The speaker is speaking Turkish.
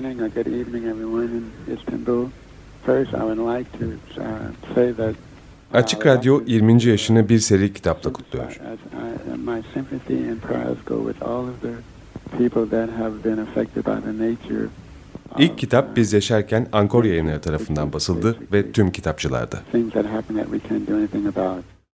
morning or good evening, everyone in Istanbul. First, I would like to uh, say that Açık Radyo 20. yaşını bir seri kitapla kutluyor. İlk kitap Biz Yaşarken Ankor yayınları tarafından basıldı ve tüm kitapçılarda.